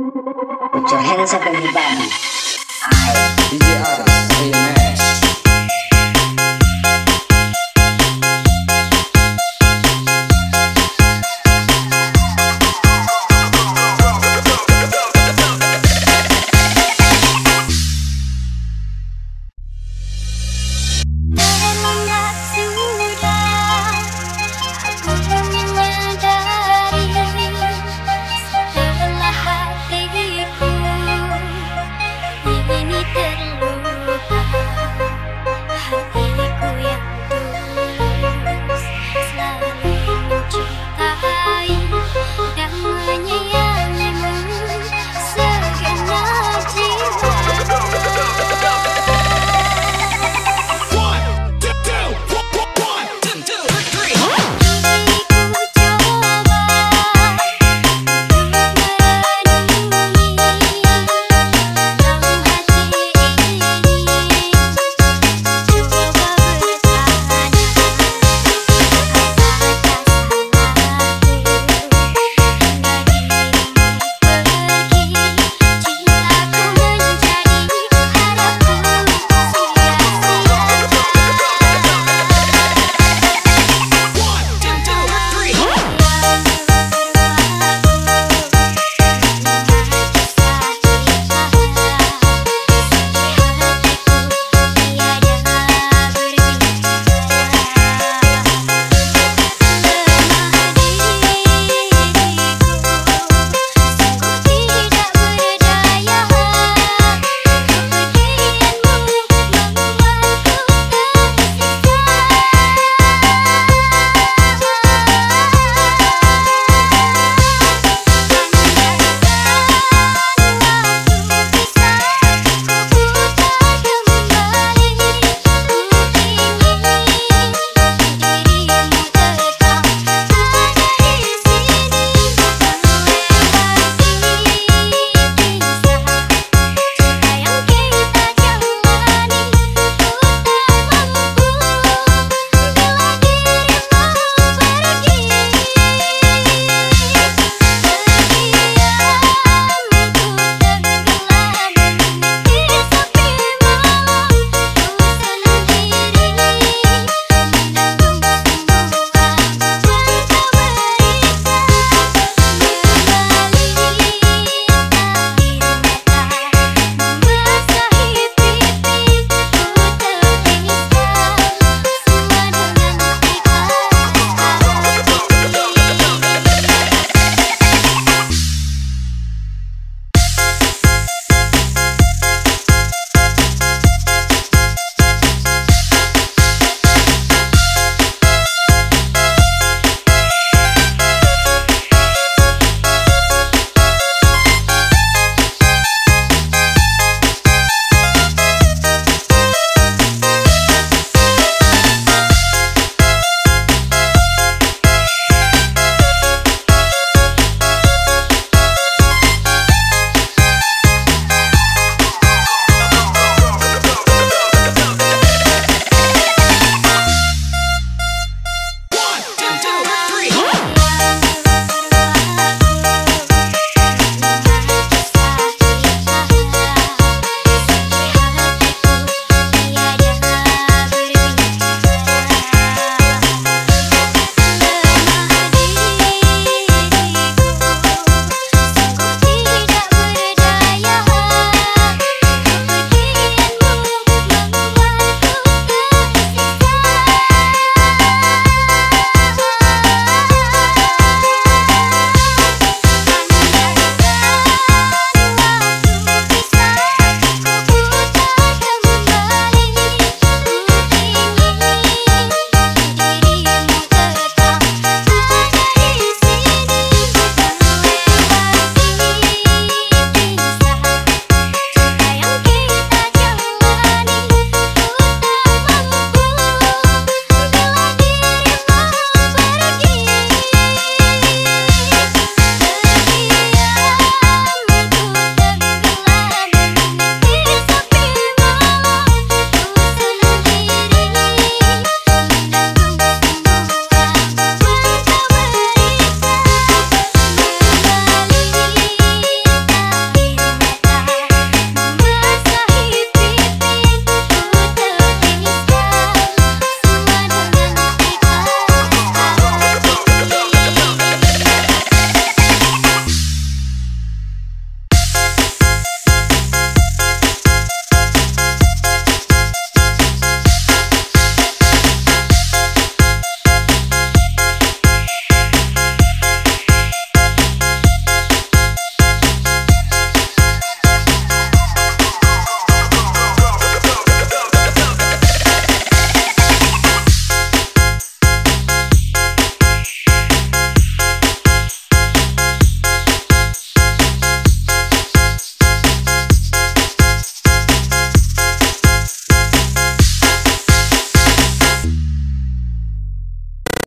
Put your hands up everybody. I